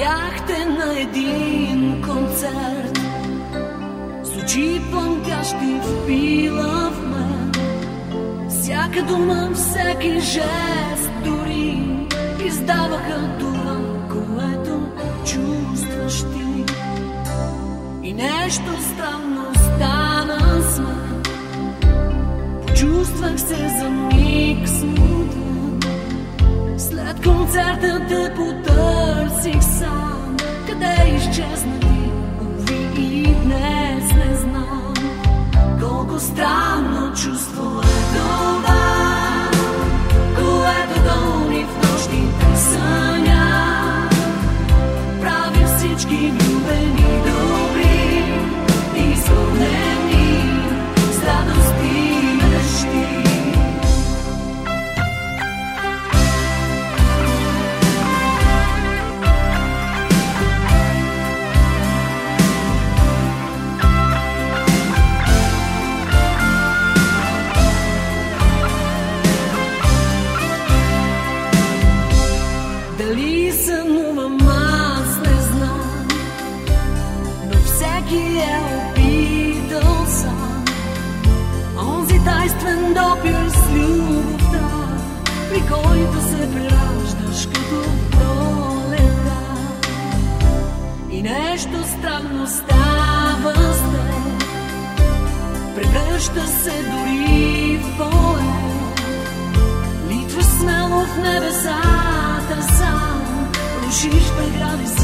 видяхте на един концерт. С очи пънкащи впила в мен. Всяка дума, всеки жест дори Издаваха това, което чувстваш ти. И нещо странно стана с мен. Почувствах се за миг смутен. След концерта те потъпи потърсих сам. Къде изчезна ти? Уви и днес не знам. Колко странно чувство е това, което гони в нощите съня. Прави всички влюбени всеки е опитал сам. Онзи тайствен допир с любовта, при който се прераждаш като пролета. И нещо странно става с теб, превръща се дори в поет. Литваш смело в небесата сам, рушиш прегради,